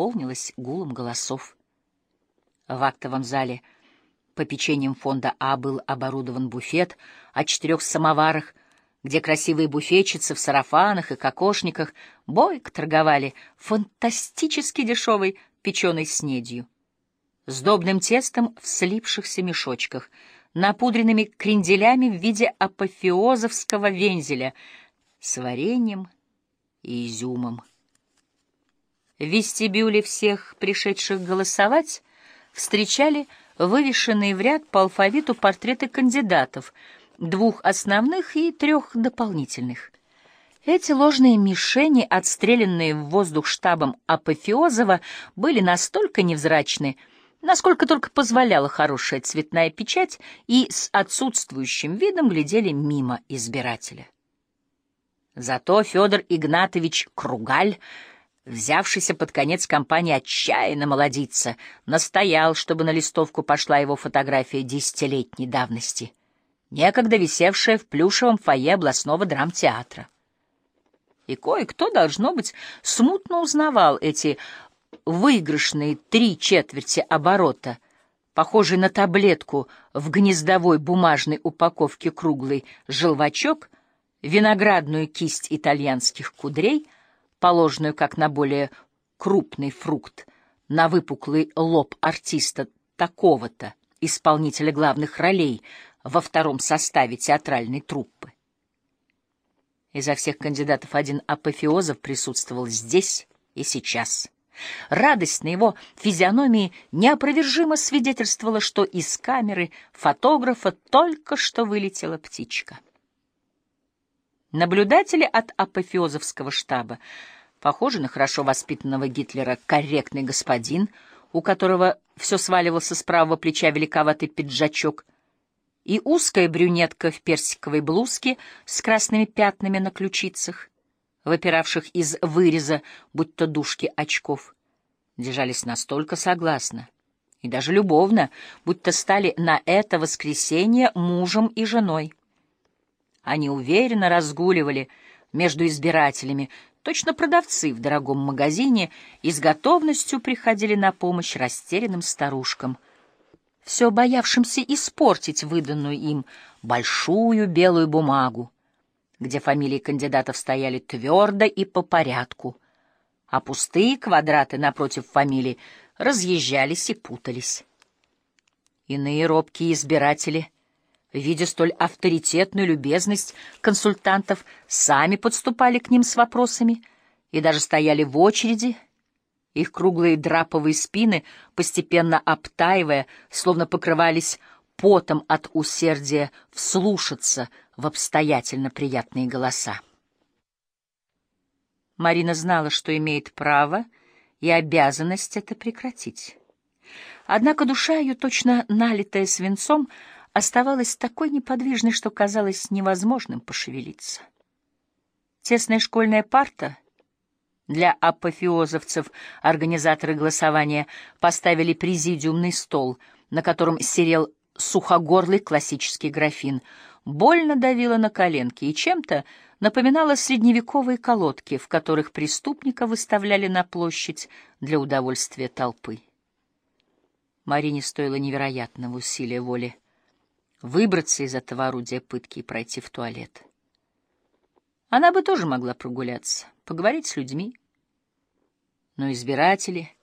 наполнилась гулом голосов. В актовом зале попечением фонда А был оборудован буфет о четырех самоварах, где красивые буфетчицы в сарафанах и кокошниках бойко торговали фантастически дешевой печеной снедью, сдобным тестом в слипшихся мешочках, напудренными кренделями в виде апофеозовского вензеля с вареньем и изюмом. В вестибюле всех пришедших голосовать встречали вывешенные в ряд по алфавиту портреты кандидатов, двух основных и трех дополнительных. Эти ложные мишени, отстрелянные в воздух штабом Апофеозова, были настолько невзрачны, насколько только позволяла хорошая цветная печать, и с отсутствующим видом глядели мимо избирателя. Зато Федор Игнатович Кругаль, взявшийся под конец кампании отчаянно молодиться, настоял, чтобы на листовку пошла его фотография десятилетней давности, некогда висевшая в плюшевом фойе областного драмтеатра. И кое-кто, должно быть, смутно узнавал эти выигрышные три четверти оборота, похожий на таблетку в гнездовой бумажной упаковке круглый желвачок, виноградную кисть итальянских кудрей, положенную как на более крупный фрукт, на выпуклый лоб артиста такого-то, исполнителя главных ролей во втором составе театральной труппы. Изо всех кандидатов один апофеозов присутствовал здесь и сейчас. Радость на его физиономии неопровержимо свидетельствовала, что из камеры фотографа только что вылетела птичка. Наблюдатели от апофеозовского штаба, похожи на хорошо воспитанного Гитлера корректный господин, у которого все сваливался с правого плеча великоватый пиджачок, и узкая брюнетка в персиковой блузке с красными пятнами на ключицах, выпиравших из выреза, будто дужки очков, держались настолько согласно и даже любовно, будто стали на это воскресенье мужем и женой. Они уверенно разгуливали между избирателями, точно продавцы в дорогом магазине, и с готовностью приходили на помощь растерянным старушкам, все боявшимся испортить выданную им большую белую бумагу, где фамилии кандидатов стояли твердо и по порядку, а пустые квадраты напротив фамилий разъезжались и путались. Иные робкие избиратели, видя столь авторитетную любезность консультантов, сами подступали к ним с вопросами и даже стояли в очереди, их круглые драповые спины, постепенно обтаивая, словно покрывались потом от усердия вслушаться в обстоятельно приятные голоса. Марина знала, что имеет право и обязанность это прекратить. Однако душа ее, точно налитая свинцом, оставалась такой неподвижной, что казалось невозможным пошевелиться. Тесная школьная парта для апофеозовцев организаторы голосования поставили президиумный стол, на котором серел сухогорлый классический графин, больно давила на коленки и чем-то напоминала средневековые колодки, в которых преступника выставляли на площадь для удовольствия толпы. Марине стоило невероятного усилия воли выбраться из этого орудия пытки и пройти в туалет. Она бы тоже могла прогуляться, поговорить с людьми. Но избиратели